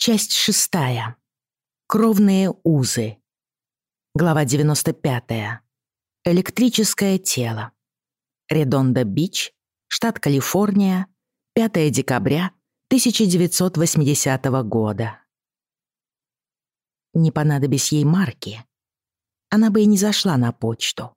Часть шестая. Кровные узы. Глава 95. Электрическое тело. Редондо-Бич, штат Калифорния, 5 декабря 1980 года. Не понадобись ей марки, она бы и не зашла на почту.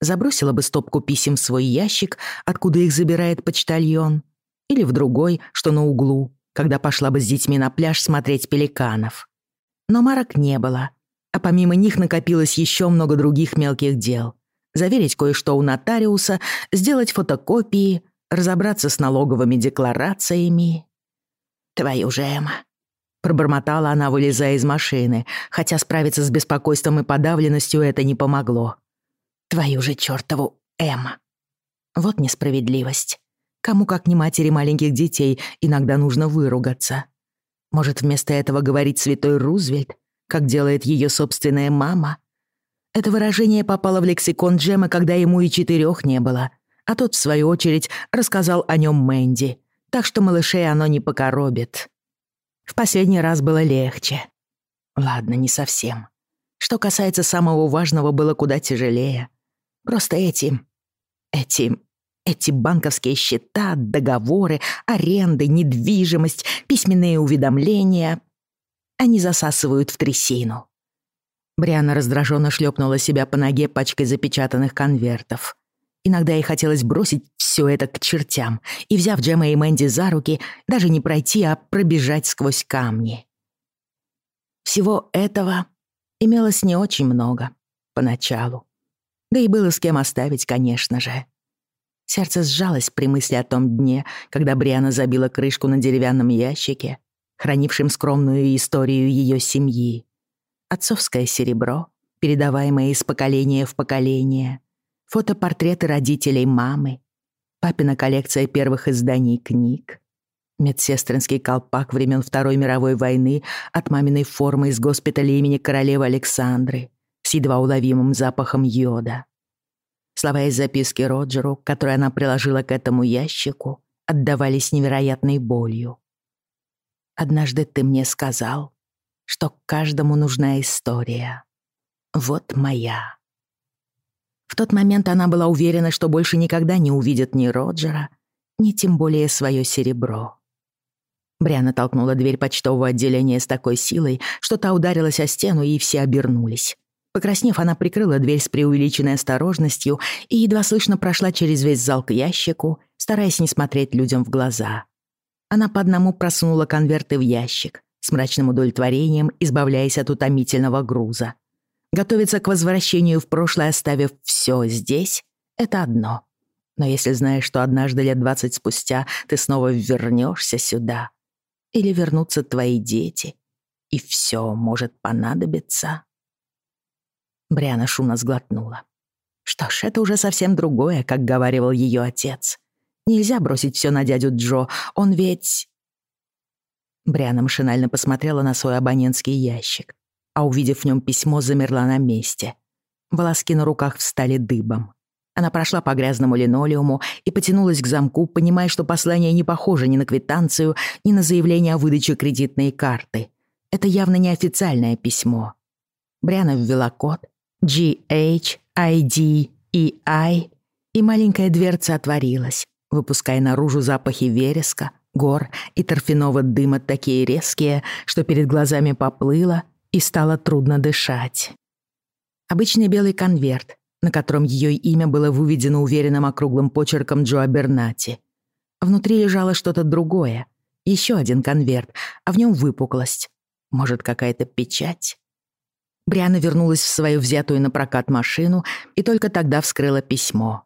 Забросила бы стопку писем в свой ящик, откуда их забирает почтальон, или в другой, что на углу, когда пошла бы с детьми на пляж смотреть пеликанов. Но марок не было, а помимо них накопилось еще много других мелких дел. Заверить кое-что у нотариуса, сделать фотокопии, разобраться с налоговыми декларациями. «Твою же, Эмма!» Пробормотала она, вылезая из машины, хотя справиться с беспокойством и подавленностью это не помогло. «Твою же чертову Эмма!» Вот несправедливость. Кому, как не матери маленьких детей, иногда нужно выругаться. Может, вместо этого говорить святой Рузвельт, как делает ее собственная мама? Это выражение попало в лексикон Джема, когда ему и четырех не было, а тот, в свою очередь, рассказал о нем Мэнди, так что малышей оно не покоробит. В последний раз было легче. Ладно, не совсем. Что касается самого важного, было куда тяжелее. Просто эти... эти эти банковские счета, договоры, аренды, недвижимость, письменные уведомления. Они засасывают в трясину. Бриана раздраженно шлепнула себя по ноге пачкой запечатанных конвертов. Иногда ей хотелось бросить все это к чертям и, взяв Джема и Мэнди за руки, даже не пройти, а пробежать сквозь камни. Всего этого имелось не очень много поначалу. Да и было с кем оставить, конечно же. Сердце сжалось при мысли о том дне, когда Бриана забила крышку на деревянном ящике, хранившем скромную историю ее семьи. Отцовское серебро, передаваемое из поколения в поколение, фотопортреты родителей мамы, папина коллекция первых изданий книг, медсестринский колпак времен Второй мировой войны от маминой формы из госпиталя имени королевы Александры с едва уловимым запахом йода, Слова из записки Роджеру, которые она приложила к этому ящику, отдавались невероятной болью. «Однажды ты мне сказал, что каждому нужна история. Вот моя». В тот момент она была уверена, что больше никогда не увидит ни Роджера, ни тем более свое серебро. Бриана толкнула дверь почтового отделения с такой силой, что та ударилась о стену, и все обернулись. Покраснев, она прикрыла дверь с преувеличенной осторожностью и едва слышно прошла через весь зал к ящику, стараясь не смотреть людям в глаза. Она по одному просунула конверты в ящик, с мрачным удовлетворением избавляясь от утомительного груза. Готовиться к возвращению в прошлое, оставив все здесь, это одно. Но если знаешь, что однажды лет двадцать спустя ты снова вернешься сюда, или вернутся твои дети, и все может понадобиться... Бриана шумно сглотнула. Что ж, это уже совсем другое, как говаривал ее отец. Нельзя бросить все на дядю Джо, он ведь... Бриана машинально посмотрела на свой абонентский ящик, а увидев в нем письмо, замерла на месте. Волоски на руках встали дыбом. Она прошла по грязному линолеуму и потянулась к замку, понимая, что послание не похоже ни на квитанцию, ни на заявление о выдаче кредитной карты. Это явно не официальное письмо. Бриана ввела код, G, H, I, D, E, I, и маленькая дверца отворилась, выпуская наружу запахи вереска, гор и торфяного дыма такие резкие, что перед глазами поплыло и стало трудно дышать. Обычный белый конверт, на котором ее имя было выведено уверенным округлым почерком Джо Абернати. Внутри лежало что-то другое, еще один конверт, а в нем выпуклость. Может, какая-то печать? Бриана вернулась в свою взятую на прокат машину и только тогда вскрыла письмо.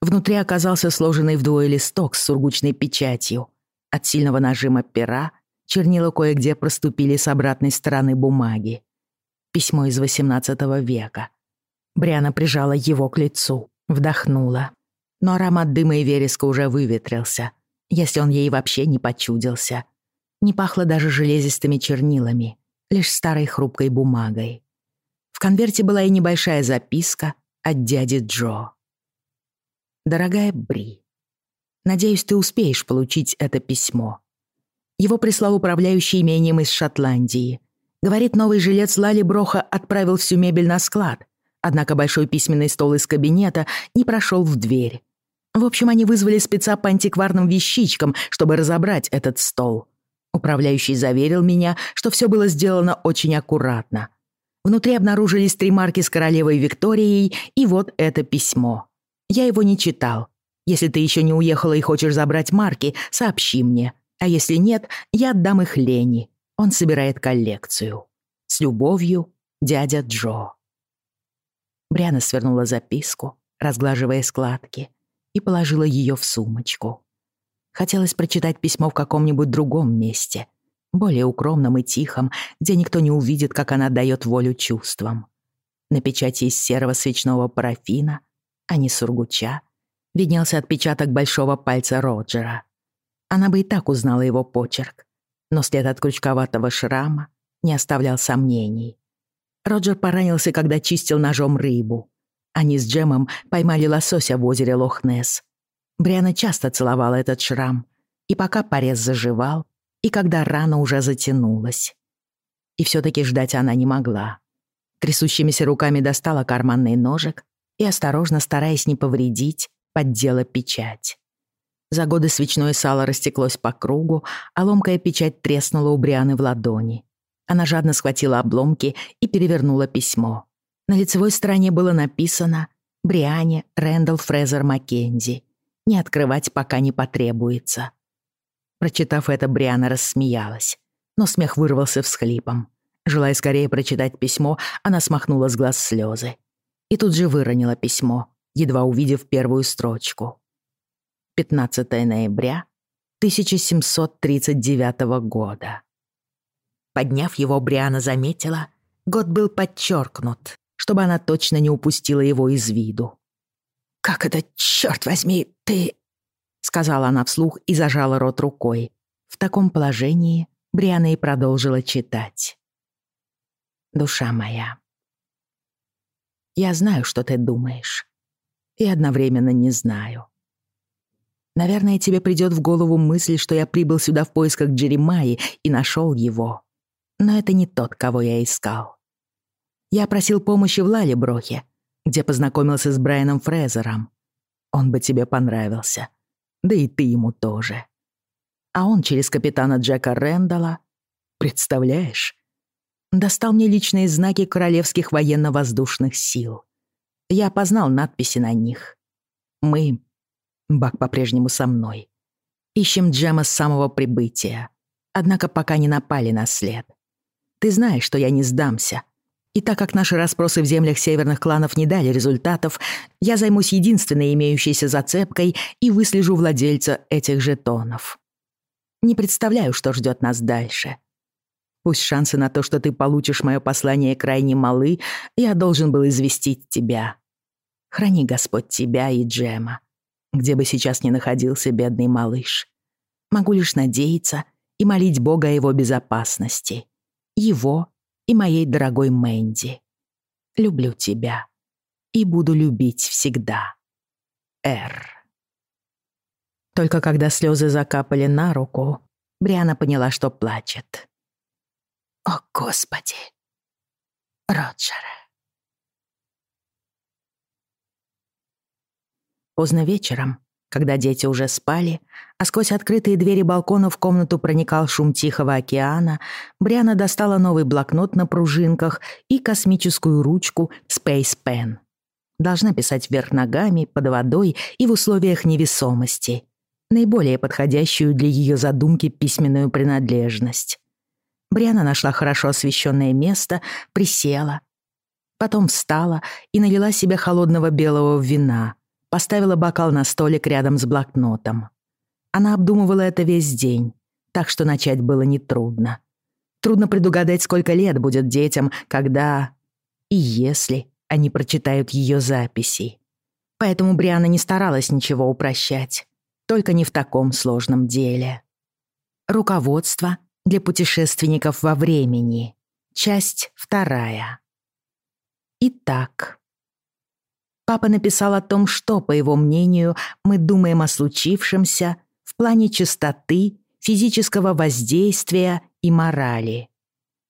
Внутри оказался сложенный вдвое листок с сургучной печатью. От сильного нажима пера чернила кое-где проступили с обратной стороны бумаги. Письмо из XVIII века. Бриана прижала его к лицу, вдохнула. Но аромат дыма и вереска уже выветрился, если он ей вообще не почудился. Не пахло даже железистыми чернилами — лишь старой хрупкой бумагой. В конверте была и небольшая записка от дяди Джо. «Дорогая Бри, надеюсь, ты успеешь получить это письмо. Его прислал управляющий имением из Шотландии. Говорит, новый жилец Лали Броха отправил всю мебель на склад, однако большой письменный стол из кабинета не прошел в дверь. В общем, они вызвали спеца по антикварным вещичкам, чтобы разобрать этот стол. Управляющий заверил меня, что все было сделано очень аккуратно. Внутри обнаружились три марки с королевой Викторией и вот это письмо. Я его не читал. Если ты еще не уехала и хочешь забрать марки, сообщи мне. А если нет, я отдам их Лене. Он собирает коллекцию. С любовью, дядя Джо. Бриана свернула записку, разглаживая складки, и положила ее в сумочку. Хотелось прочитать письмо в каком-нибудь другом месте, более укромном и тихом, где никто не увидит, как она дает волю чувствам. На печати из серого свечного парафина, а не сургуча, виднелся отпечаток большого пальца Роджера. Она бы и так узнала его почерк, но след от крючковатого шрама не оставлял сомнений. Роджер поранился, когда чистил ножом рыбу. Они с Джемом поймали лосося в озере Лох-Несс. Бриана часто целовала этот шрам, и пока порез заживал, и когда рана уже затянулась. И все-таки ждать она не могла. Трясущимися руками достала карманный ножик и, осторожно, стараясь не повредить, поддела печать. За годы свечное сало растеклось по кругу, а ломкая печать треснула у Брианы в ладони. Она жадно схватила обломки и перевернула письмо. На лицевой стороне было написано «Бриане Рэндалл Фрезер Маккензи». Не открывать пока не потребуется. Прочитав это, Бриана рассмеялась, но смех вырвался всхлипом. Желая скорее прочитать письмо, она смахнула с глаз слезы. И тут же выронила письмо, едва увидев первую строчку. 15 ноября 1739 года. Подняв его, Бриана заметила, год был подчеркнут, чтобы она точно не упустила его из виду. «Как это, черт возьми, ты...» сказала она вслух и зажала рот рукой. В таком положении Бриана и продолжила читать. «Душа моя, я знаю, что ты думаешь, и одновременно не знаю. Наверное, тебе придет в голову мысль, что я прибыл сюда в поисках Джеремаи и нашел его. Но это не тот, кого я искал. Я просил помощи в Лалеброхе, где познакомился с Брайаном Фрезером. Он бы тебе понравился. Да и ты ему тоже. А он через капитана Джека Рэндалла, представляешь, достал мне личные знаки королевских военно-воздушных сил. Я опознал надписи на них. Мы Бак по-прежнему со мной. Ищем Джема с самого прибытия. Однако пока не напали на след. Ты знаешь, что я не сдамся. И так как наши расспросы в землях северных кланов не дали результатов, я займусь единственной имеющейся зацепкой и выслежу владельца этих жетонов. Не представляю, что ждет нас дальше. Пусть шансы на то, что ты получишь мое послание крайне малы, я должен был известить тебя. Храни Господь тебя и Джема где бы сейчас ни находился бедный малыш. Могу лишь надеяться и молить Бога о его безопасности. Его и моей дорогой Мэнди. Люблю тебя и буду любить всегда. Р. Только когда слезы закапали на руку, Бриана поняла, что плачет. «О, Господи! Роджер!» Поздно вечером, когда дети уже спали, а сквозь открытые двери балкона в комнату проникал шум Тихого океана, Бриана достала новый блокнот на пружинках и космическую ручку Space Pen. Должна писать вверх ногами, под водой и в условиях невесомости. Наиболее подходящую для ее задумки письменную принадлежность. Бриана нашла хорошо освещенное место, присела. Потом встала и налила себе холодного белого вина — поставила бокал на столик рядом с блокнотом. Она обдумывала это весь день, так что начать было нетрудно. Трудно предугадать, сколько лет будет детям, когда и если они прочитают ее записи. Поэтому Бриана не старалась ничего упрощать, только не в таком сложном деле. Руководство для путешественников во времени. Часть вторая. Итак, Папа написал о том, что, по его мнению, мы думаем о случившемся в плане чистоты, физического воздействия и морали.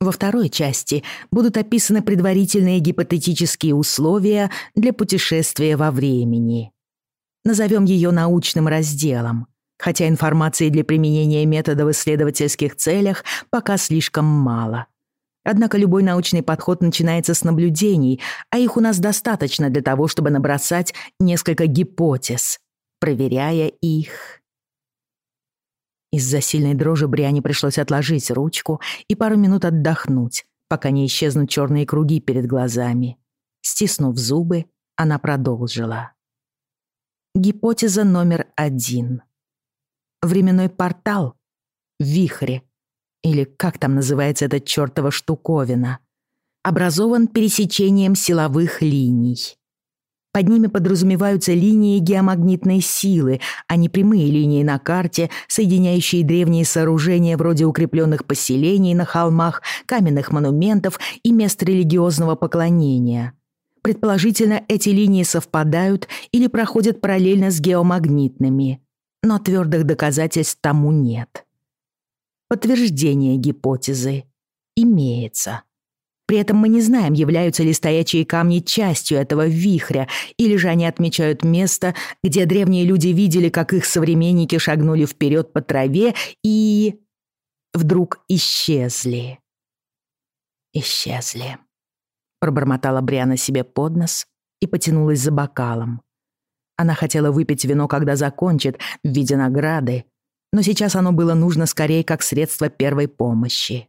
Во второй части будут описаны предварительные гипотетические условия для путешествия во времени. Назовем ее научным разделом, хотя информации для применения метода в исследовательских целях пока слишком мало. Однако любой научный подход начинается с наблюдений, а их у нас достаточно для того, чтобы набросать несколько гипотез, проверяя их. Из-за сильной дрожи Бриане пришлось отложить ручку и пару минут отдохнуть, пока не исчезнут черные круги перед глазами. Стиснув зубы, она продолжила. Гипотеза номер один. Временной портал в вихре, или как там называется эта чертова штуковина, образован пересечением силовых линий. Под ними подразумеваются линии геомагнитной силы, а не прямые линии на карте, соединяющие древние сооружения вроде укрепленных поселений на холмах, каменных монументов и мест религиозного поклонения. Предположительно, эти линии совпадают или проходят параллельно с геомагнитными, но твердых доказательств тому нет. Подтверждение гипотезы имеется. При этом мы не знаем, являются ли стоячие камни частью этого вихря, или же они отмечают место, где древние люди видели, как их современники шагнули вперед по траве и... вдруг исчезли. Исчезли. Пробормотала Бриана себе под нос и потянулась за бокалом. Она хотела выпить вино, когда закончит, в виде награды, но сейчас оно было нужно скорее как средство первой помощи.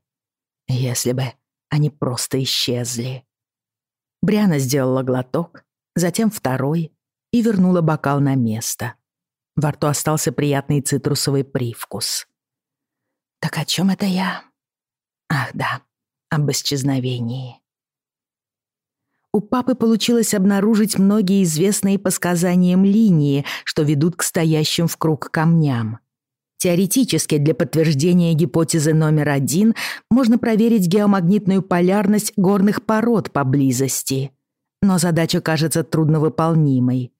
Если бы они просто исчезли. Бриана сделала глоток, затем второй и вернула бокал на место. Во рту остался приятный цитрусовый привкус. «Так о чем это я?» «Ах да, об исчезновении». У папы получилось обнаружить многие известные по сказаниям линии, что ведут к стоящим в круг камням. Теоретически для подтверждения гипотезы номер один можно проверить геомагнитную полярность горных пород поблизости. Но задача кажется трудновыполнимой.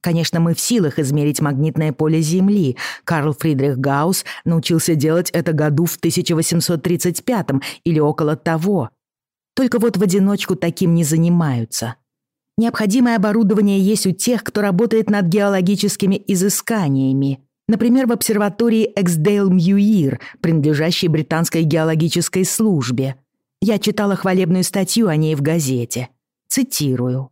Конечно, мы в силах измерить магнитное поле Земли. Карл Фридрих Гаусс научился делать это году в 1835 или около того. Только вот в одиночку таким не занимаются. Необходимое оборудование есть у тех, кто работает над геологическими изысканиями – Например, в обсерватории Эскдейлмьюир, принадлежащей британской геологической службе. Я читала хвалебную статью о ней в газете. Цитирую.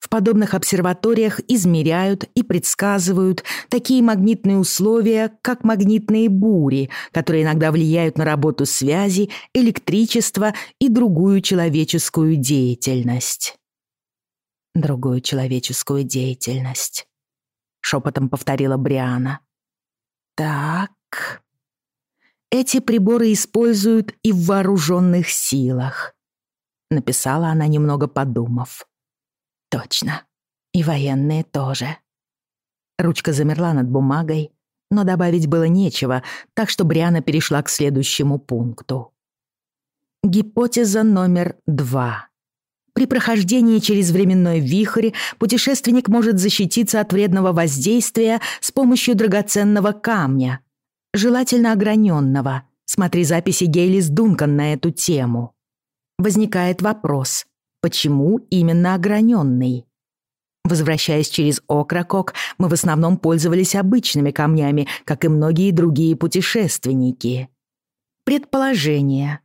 В подобных обсерваториях измеряют и предсказывают такие магнитные условия, как магнитные бури, которые иногда влияют на работу связи, электричество и другую человеческую деятельность. Другую человеческую деятельность. Шепотом повторила Бриана. Так. Эти приборы используют и в вооруженных силах. Написала она, немного подумав. Точно. И военные тоже. Ручка замерла над бумагой, но добавить было нечего, так что Бриана перешла к следующему пункту. Гипотеза номер два. При прохождении через временной вихрь путешественник может защититься от вредного воздействия с помощью драгоценного камня, желательно ограненного. Смотри записи Гейлис Дункан на эту тему. Возникает вопрос, почему именно ограненный? Возвращаясь через Окракок, мы в основном пользовались обычными камнями, как и многие другие путешественники. Предположение.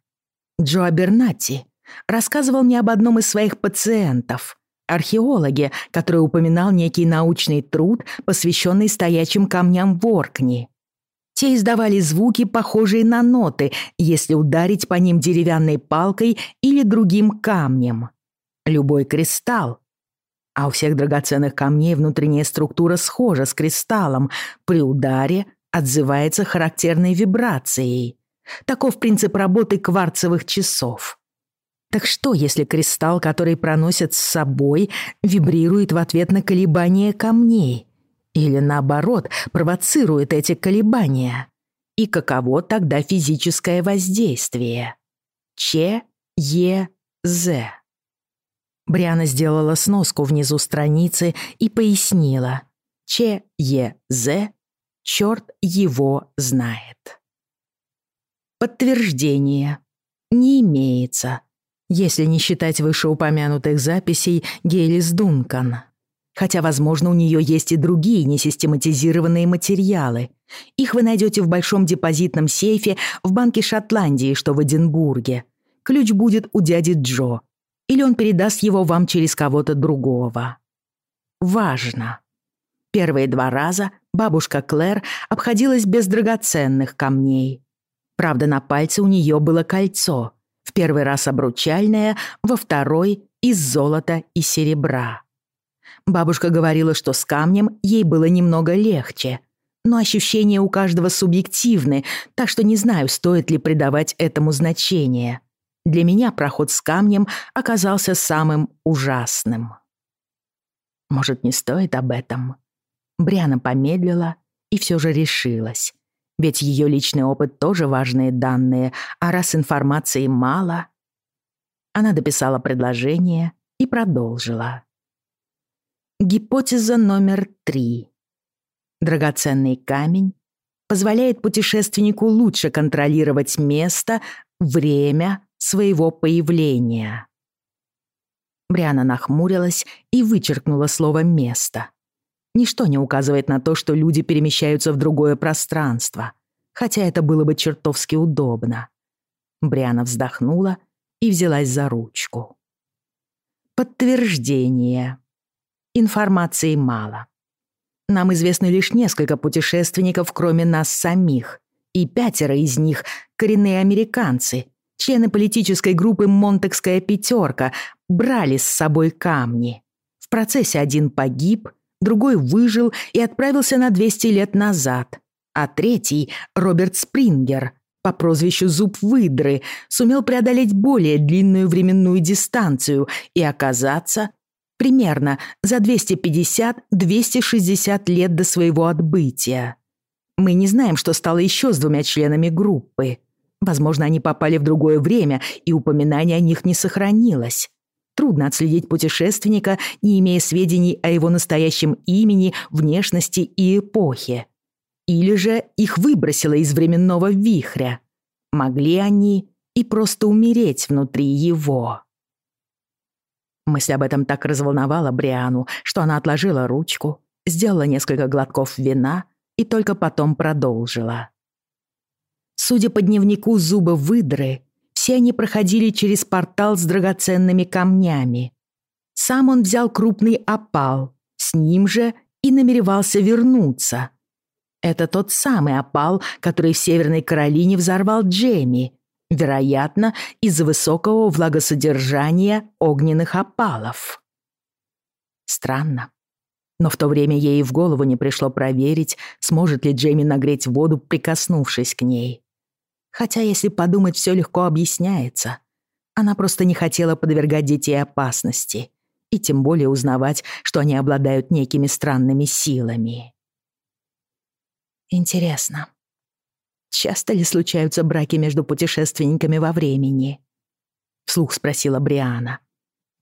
Джо Абернати рассказывал мне об одном из своих пациентов, археологе, который упоминал некий научный труд, посвященный стоячим камням в Оркни. Те издавали звуки, похожие на ноты, если ударить по ним деревянной палкой или другим камнем. Любой кристалл. А у всех драгоценных камней внутренняя структура схожа с кристаллом. При ударе отзывается характерной вибрацией. Таков принцип работы кварцевых часов. Так что, если кристалл, который проносят с собой, вибрирует в ответ на колебания камней? Или наоборот, провоцирует эти колебания? И каково тогда физическое воздействие? Ч, Е, З. Бриана сделала сноску внизу страницы и пояснила. Ч, Е, З, черт его знает. Подтверждение не имеется, если не считать вышеупомянутых записей Гейлис Дункан. Хотя, возможно, у нее есть и другие несистематизированные материалы. Их вы найдете в большом депозитном сейфе в Банке Шотландии, что в Эдинбурге. Ключ будет у дяди Джо. Или он передаст его вам через кого-то другого. Важно. Первые два раза бабушка Клэр обходилась без драгоценных камней. Правда, на пальце у нее было кольцо. В первый раз обручальное, во второй — из золота и серебра. Бабушка говорила, что с камнем ей было немного легче. Но ощущения у каждого субъективны, так что не знаю, стоит ли придавать этому значение. Для меня проход с камнем оказался самым ужасным. Может, не стоит об этом? Бриана помедлила и все же решилась. Ведь ее личный опыт тоже важные данные, а раз информации мало... Она дописала предложение и продолжила. Гипотеза номер три. Драгоценный камень позволяет путешественнику лучше контролировать место, время своего появления. Бриана нахмурилась и вычеркнула слово «место». Ничто не указывает на то, что люди перемещаются в другое пространство, хотя это было бы чертовски удобно. Бриана вздохнула и взялась за ручку. Подтверждение. Информации мало. Нам известно лишь несколько путешественников, кроме нас самих, и пятеро из них — коренные американцы, члены политической группы «Монтекская пятерка», брали с собой камни. В процессе один погиб, другой выжил и отправился на 200 лет назад, а третий, Роберт Спрингер, по прозвищу Зуб Выдры, сумел преодолеть более длинную временную дистанцию и оказаться примерно за 250-260 лет до своего отбытия. Мы не знаем, что стало еще с двумя членами группы. Возможно, они попали в другое время, и упоминание о них не сохранилось. Трудно отследить путешественника, не имея сведений о его настоящем имени, внешности и эпохе. Или же их выбросило из временного вихря. Могли они и просто умереть внутри его. Мысль об этом так разволновала Бриану, что она отложила ручку, сделала несколько глотков вина и только потом продолжила. Судя по дневнику зуба выдры, все они проходили через портал с драгоценными камнями. Сам он взял крупный опал, с ним же и намеревался вернуться. Это тот самый опал, который в Северной Каролине взорвал Джейми, вероятно, из-за высокого влагосодержания огненных опалов. Странно. Но в то время ей в голову не пришло проверить, сможет ли Джейми нагреть воду, прикоснувшись к ней. Хотя, если подумать, все легко объясняется. Она просто не хотела подвергать детей опасности. И тем более узнавать, что они обладают некими странными силами. Интересно, часто ли случаются браки между путешественниками во времени? Вслух спросила Бриана.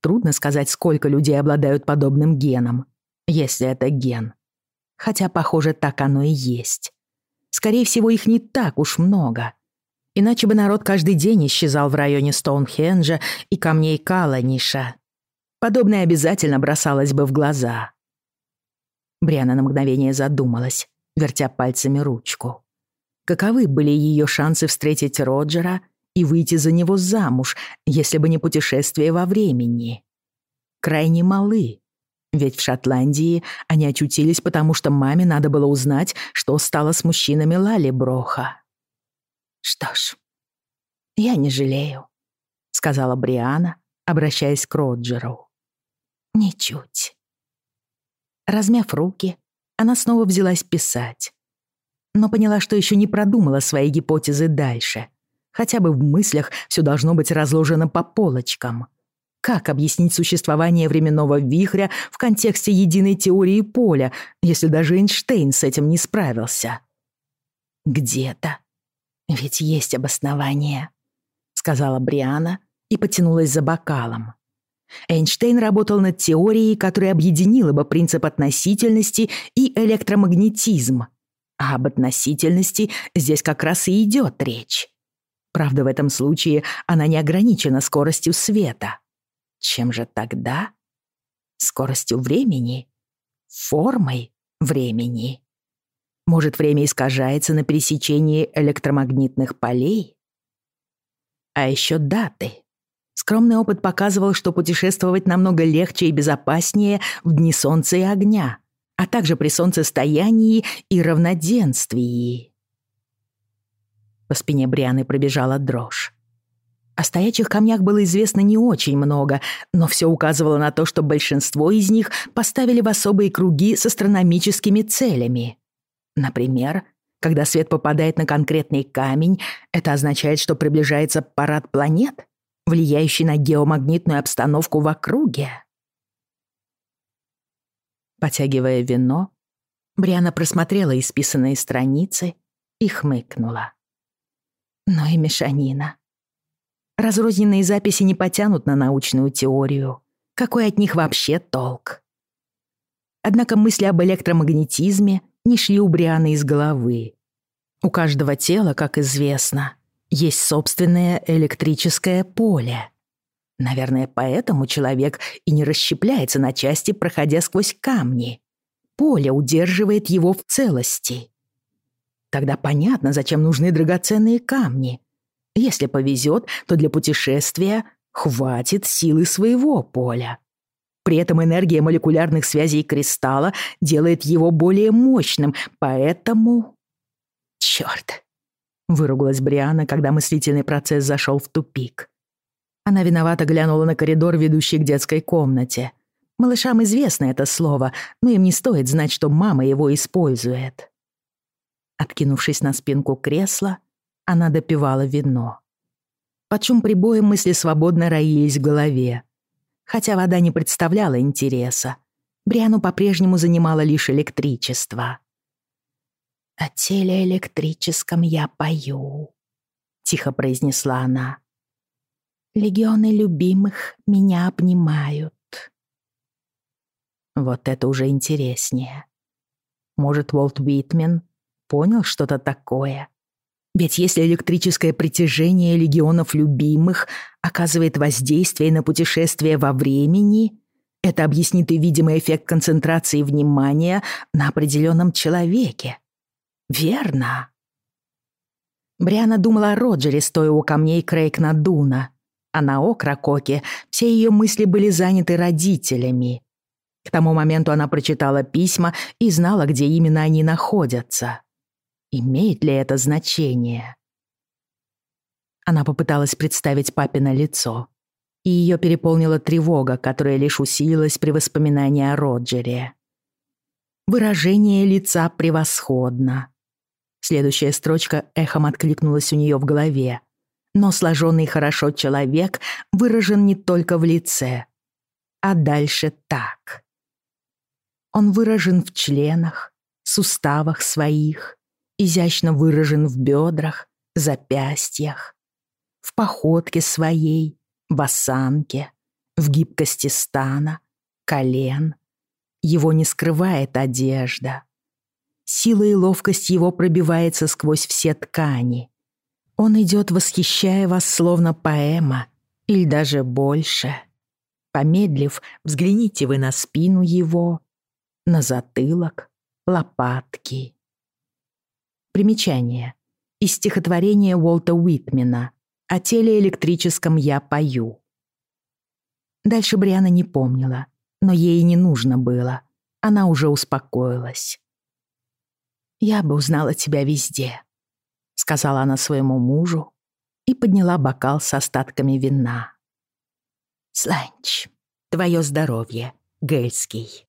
Трудно сказать, сколько людей обладают подобным геном, если это ген. Хотя, похоже, так оно и есть. Скорее всего, их не так уж много. Иначе бы народ каждый день исчезал в районе Стоунхенджа и камней Каланиша. Подобное обязательно бросалось бы в глаза. Бриана на мгновение задумалась, вертя пальцами ручку. Каковы были ее шансы встретить Роджера и выйти за него замуж, если бы не путешествие во времени? Крайне малы. Ведь в Шотландии они очутились, потому что маме надо было узнать, что стало с мужчинами Лали Броха. «Что ж, я не жалею», — сказала Бриана, обращаясь к Роджеру. «Ничуть». Размяв руки, она снова взялась писать но поняла, что еще не продумала свои гипотезы дальше. Хотя бы в мыслях все должно быть разложено по полочкам. Как объяснить существование временного вихря в контексте единой теории поля, если даже Эйнштейн с этим не справился? «Где-то. Ведь есть обоснование», — сказала Бриана и потянулась за бокалом. Эйнштейн работал над теорией, которая объединила бы принцип относительности и электромагнетизм — а об относительности здесь как раз и идет речь. Правда, в этом случае она не ограничена скоростью света. Чем же тогда? Скоростью времени? Формой времени? Может, время искажается на пересечении электромагнитных полей? А еще даты. Скромный опыт показывал, что путешествовать намного легче и безопаснее в дни солнца и огня, а также при солнцестоянии и равноденствии. По спине Брианы пробежала дрожь. О стоячих камнях было известно не очень много, но все указывало на то, что большинство из них поставили в особые круги с астрономическими целями. Например, когда свет попадает на конкретный камень, это означает, что приближается парад планет, влияющий на геомагнитную обстановку в округе. Потягивая вино, Бриана просмотрела исписанные страницы и хмыкнула. Но и мешанина. Разрозненные записи не потянут на научную теорию. Какой от них вообще толк? Однако мысли об электромагнетизме не шли у Брианы из головы. У каждого тела, как известно, есть собственное электрическое поле. Наверное, поэтому человек и не расщепляется на части, проходя сквозь камни. Поле удерживает его в целости. Тогда понятно, зачем нужны драгоценные камни. Если повезет, то для путешествия хватит силы своего поля. При этом энергия молекулярных связей кристалла делает его более мощным, поэтому... Чёрт! Выругалась Бриана, когда мыслительный процесс зашел в тупик. Она виновато глянула на коридор, ведущий к детской комнате. Малышам известно это слово, но им не стоит знать, что мама его использует. Откинувшись на спинку кресла, она допивала вино. Под шум прибоя мысли свободно роились в голове. Хотя вода не представляла интереса. Бриану по-прежнему занимало лишь электричество. «О теле электрическом я пою», — тихо произнесла она. «Легионы любимых меня обнимают». Вот это уже интереснее. Может, Уолт Уитмен понял что-то такое. Ведь если электрическое притяжение легионов любимых оказывает воздействие на путешествие во времени, это объяснит и видимый эффект концентрации внимания на определенном человеке. Верно. Бриана думала о Роджере, стоя у камней Крейкна Дуна, а на Окракоке все ее мысли были заняты родителями. К тому моменту она прочитала письма и знала, где именно они находятся. Имеет ли это значение? Она попыталась представить папино лицо, и ее переполнила тревога, которая лишь усилилась при воспоминании о Роджере. Выражение лица превосходно. Следующая строчка эхом откликнулась у нее в голове. Но сложенный хорошо человек выражен не только в лице, а дальше так. Он выражен в членах, суставах своих, изящно выражен в бедрах, запястьях, в походке своей, в осанке, в гибкости стана, колен. Его не скрывает одежда. Сила и ловкость его пробивается сквозь все ткани. Он идет, восхищая вас, словно поэма, или даже больше. Помедлив, взгляните вы на спину его, на затылок, лопатки. Примечание. Из стихотворения Уолта Уитмена «О теле электрическом я пою». Дальше Бриана не помнила, но ей не нужно было. Она уже успокоилась. «Я бы узнала тебя везде», — сказала она своему мужу и подняла бокал с остатками вина. «Сланч, твое здоровье, Гельский».